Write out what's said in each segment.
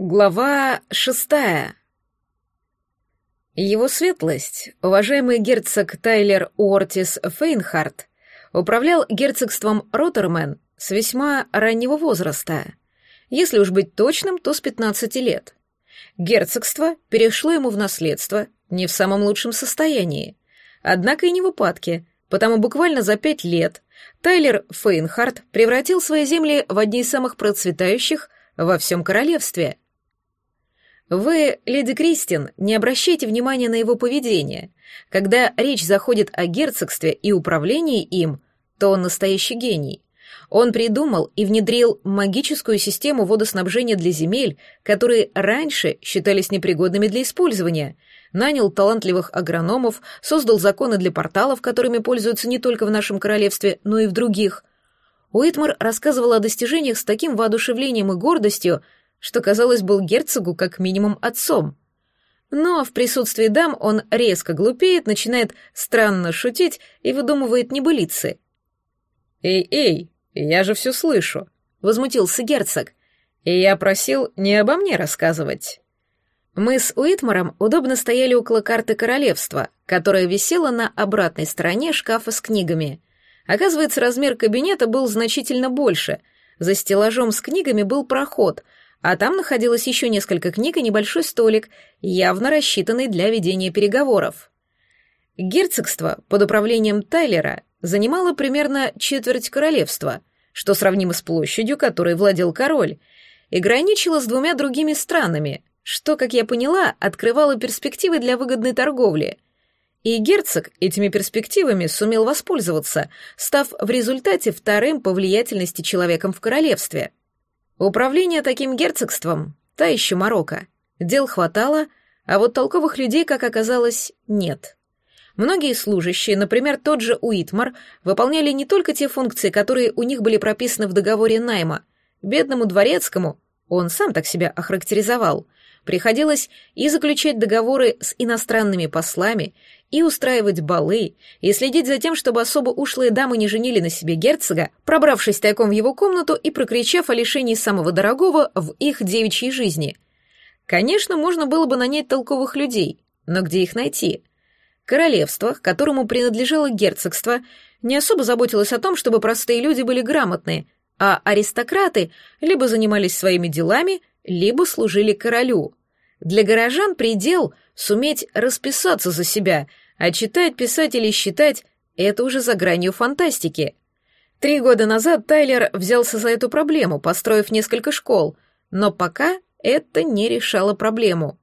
Глава шестая. Его светлость, уважаемый герцог Тайлер Уортис Фейнхарт, управлял герцогством Роттермен с весьма раннего возраста. Если уж быть точным, то с 15 лет. Герцогство перешло ему в наследство не в самом лучшем состоянии, однако и не в упадке, потому буквально за пять лет Тайлер Фейнхарт превратил свои земли в одни из самых процветающих во всем королевстве — вы, леди Кристин, не обращайте внимания на его поведение. Когда речь заходит о герцогстве и управлении им, то он настоящий гений. Он придумал и внедрил магическую систему водоснабжения для земель, которые раньше считались непригодными для использования, нанял талантливых агрономов, создал законы для порталов, которыми пользуются не только в нашем королевстве, но и в других. Уитмар рассказывал о достижениях с таким воодушевлением и гордостью, что, казалось, был герцогу как минимум отцом. Но в присутствии дам он резко глупеет, начинает странно шутить и выдумывает небылицы. «Эй, эй, я же все слышу», — возмутился герцог. «И я просил не обо мне рассказывать». Мы с Уитмаром удобно стояли около карты королевства, которая висела на обратной стороне шкафа с книгами. Оказывается, размер кабинета был значительно больше. За стеллажом с книгами был проход — а там находилось еще несколько книг и небольшой столик, явно рассчитанный для ведения переговоров. Герцогство под управлением Тайлера занимало примерно четверть королевства, что сравнимо с площадью, которой владел король, и граничило с двумя другими странами, что, как я поняла, открывало перспективы для выгодной торговли. И герцог этими перспективами сумел воспользоваться, став в результате вторым по влиятельности человеком в королевстве — Управление таким герцогством — та еще морока. Дел хватало, а вот толковых людей, как оказалось, нет. Многие служащие, например, тот же Уитмар, выполняли не только те функции, которые у них были прописаны в договоре найма. Бедному дворецкому, он сам так себя охарактеризовал, приходилось и заключать договоры с иностранными послами, и устраивать балы, и следить за тем, чтобы особо ушлые дамы не женили на себе герцога, пробравшись тайком в его комнату и прокричав о лишении самого дорогого в их девичьей жизни. Конечно, можно было бы нанять толковых людей, но где их найти? Королевство, которому принадлежало герцогство, не особо заботилось о том, чтобы простые люди были грамотные, а аристократы либо занимались своими делами, либо служили королю. Для горожан предел — суметь расписаться за себя, а читать, писать или считать — это уже за гранью фантастики. Три года назад Тайлер взялся за эту проблему, построив несколько школ, но пока это не решало проблему.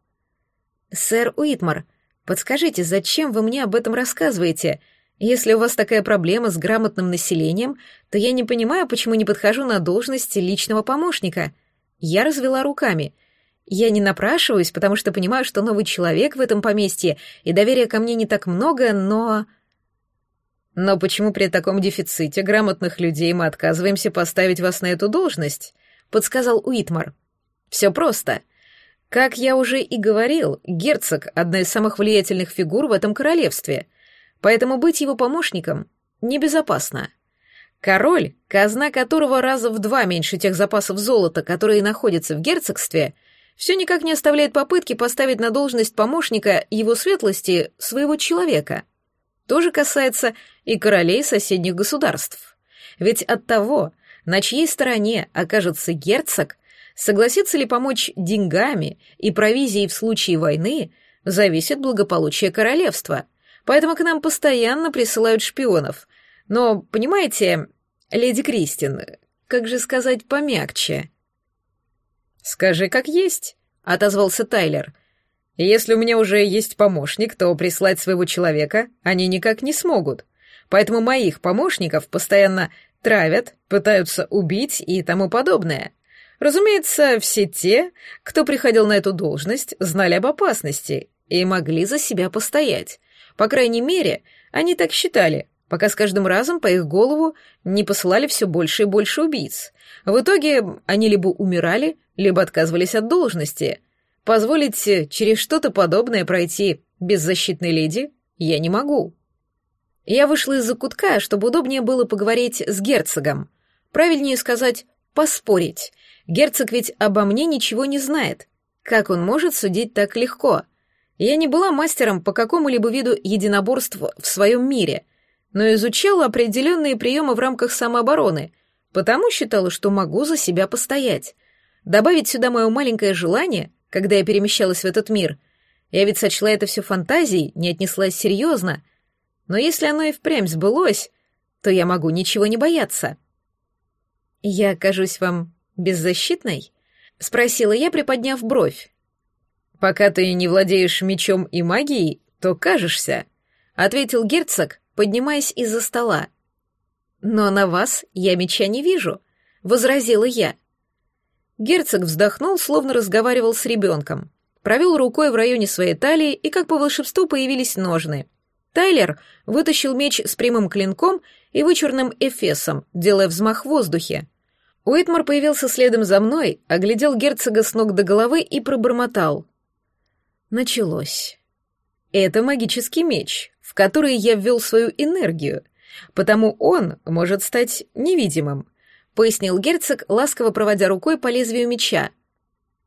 «Сэр Уитмар, подскажите, зачем вы мне об этом рассказываете? Если у вас такая проблема с грамотным населением, то я не понимаю, почему не подхожу на должность личного помощника». Я развела руками — я не напрашиваюсь, потому что понимаю, что новый человек в этом поместье, и доверия ко мне не так много, но... Но почему при таком дефиците грамотных людей мы отказываемся поставить вас на эту должность? Подсказал Уитмар. Все просто. Как я уже и говорил, герцог — одна из самых влиятельных фигур в этом королевстве, поэтому быть его помощником небезопасно. Король, казна которого раза в два меньше тех запасов золота, которые находятся в герцогстве — все никак не оставляет попытки поставить на должность помощника его светлости своего человека. То же касается и королей соседних государств. Ведь от того, на чьей стороне окажется герцог, согласится ли помочь деньгами и провизией в случае войны, зависит благополучие королевства. Поэтому к нам постоянно присылают шпионов. Но, понимаете, леди Кристин, как же сказать помягче — «Скажи, как есть», — отозвался Тайлер. «Если у меня уже есть помощник, то прислать своего человека они никак не смогут. Поэтому моих помощников постоянно травят, пытаются убить и тому подобное. Разумеется, все те, кто приходил на эту должность, знали об опасности и могли за себя постоять. По крайней мере, они так считали, пока с каждым разом по их голову не посылали все больше и больше убийц. В итоге они либо умирали, либо отказывались от должности. Позволить через что-то подобное пройти беззащитной леди я не могу. Я вышла из-за кутка, чтобы удобнее было поговорить с герцогом. Правильнее сказать поспорить. Герцог ведь обо мне ничего не знает. Как он может судить так легко? Я не была мастером по какому-либо виду единоборств в своем мире, но изучала определенные приемы в рамках самообороны, потому считала, что могу за себя постоять. Добавить сюда мое маленькое желание, когда я перемещалась в этот мир, я ведь сочла это все фантазией, не отнеслась серьезно. Но если оно и впрямь сбылось, то я могу ничего не бояться. «Я кажусь вам беззащитной?» — спросила я, приподняв бровь. «Пока ты не владеешь мечом и магией, то кажешься», — ответил герцог, поднимаясь из-за стола. «Но на вас я меча не вижу», — возразила я. Герцог вздохнул, словно разговаривал с ребенком. Провел рукой в районе своей талии, и как по волшебству появились ножны. Тайлер вытащил меч с прямым клинком и вычурным эфесом, делая взмах в воздухе. Уитмар появился следом за мной, оглядел герцога с ног до головы и пробормотал. Началось. Это магический меч, в который я ввел свою энергию, потому он может стать невидимым, пояснил герцог, ласково проводя рукой по лезвию меча.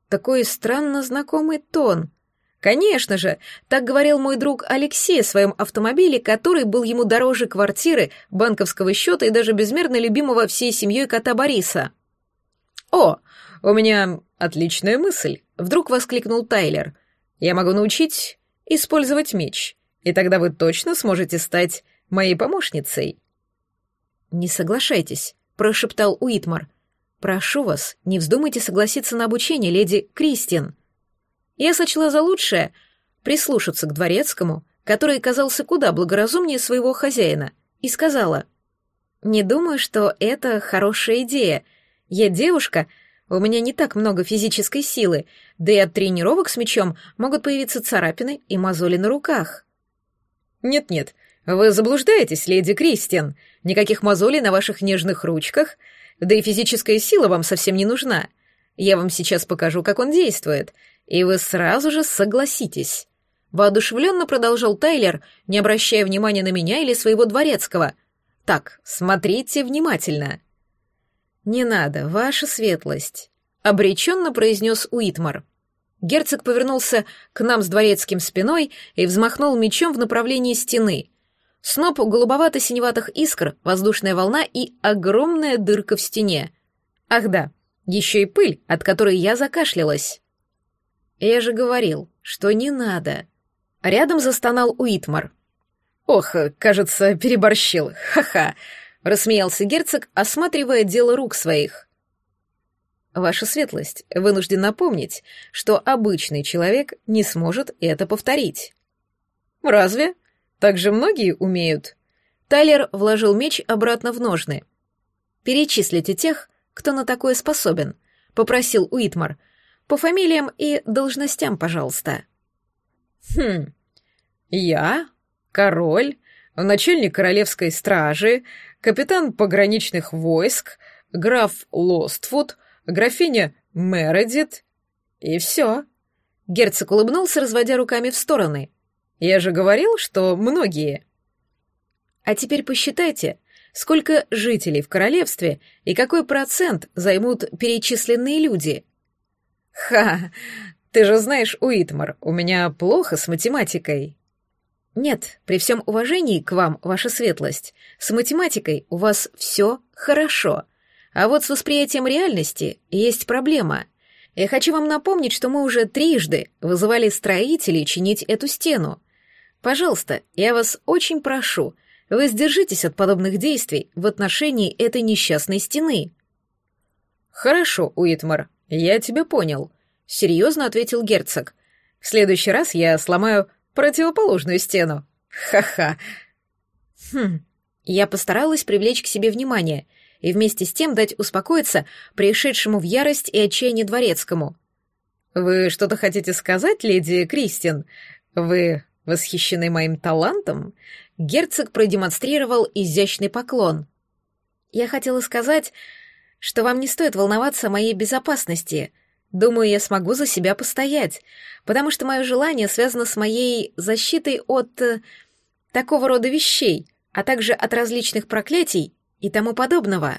Такой странно знакомый тон. Конечно же, так говорил мой друг Алексей о своем автомобиле, который был ему дороже квартиры, банковского счета и даже безмерно любимого всей семьей кота Бориса. «О, у меня отличная мысль!» — вдруг воскликнул Тайлер. «Я могу научить использовать меч, и тогда вы точно сможете стать моей помощницей». «Не соглашайтесь», — прошептал Уитмар. «Прошу вас, не вздумайте согласиться на обучение, леди Кристин». Я сочла за лучшее прислушаться к дворецкому, который казался куда благоразумнее своего хозяина, и сказала, «Не думаю, что это хорошая идея. Я девушка, у меня не так много физической силы, да и от тренировок с мечом могут появиться царапины и мозоли на руках». «Нет-нет, вы заблуждаетесь, леди Кристиан. Никаких мозолей на ваших нежных ручках, да и физическая сила вам совсем не нужна. Я вам сейчас покажу, как он действует, и вы сразу же согласитесь. Воодушевленно продолжал Тайлер, не обращая внимания на меня или своего дворецкого. Так, смотрите внимательно. Не надо, ваша светлость, обреченно произнес Уитмар. Герцог повернулся к нам с дворецким спиной и взмахнул мечом в направлении стены. Сноп голубовато-синеватых искр, воздушная волна и огромная дырка в стене. Ах да, еще и пыль, от которой я закашлялась. Я же говорил, что не надо. Рядом застонал Уитмар. Ох, кажется, переборщил. Ха-ха, рассмеялся герцог, осматривая дело рук своих. Ваша светлость, вынужден напомнить, что обычный человек не сможет это повторить. Разве? Так же многие умеют. Тайлер вложил меч обратно в ножны. Перечислите тех, кто на такое способен, попросил Уитмар, по фамилиям и должностям, пожалуйста. Хм. Я, король, начальник королевской стражи, капитан пограничных войск, граф Лоствуд, графиня Мередит и все. Герцог улыбнулся, разводя руками в стороны. Я же говорил, что многие. А теперь посчитайте, сколько жителей в королевстве и какой процент займут перечисленные люди. «Ха! Ты же знаешь, Уитмар, у меня плохо с математикой». «Нет, при всем уважении к вам, ваша светлость, с математикой у вас все хорошо, а вот с восприятием реальности есть проблема. Я хочу вам напомнить, что мы уже трижды вызывали строителей чинить эту стену. Пожалуйста, я вас очень прошу, вы сдержитесь от подобных действий в отношении этой несчастной стены». «Хорошо, Уитмар, «Я тебя понял», — серьезно ответил герцог. «В следующий раз я сломаю противоположную стену. Ха-ха». Хм, я постаралась привлечь к себе внимание и вместе с тем дать успокоиться пришедшему в ярость и отчаяние дворецкому. «Вы что-то хотите сказать, леди Кристин? Вы восхищены моим талантом?» Герцог продемонстрировал изящный поклон. «Я хотела сказать, что вам не стоит волноваться о моей безопасности. Думаю, я смогу за себя постоять, потому что мое желание связано с моей защитой от э, такого рода вещей, а также от различных проклятий и тому подобного.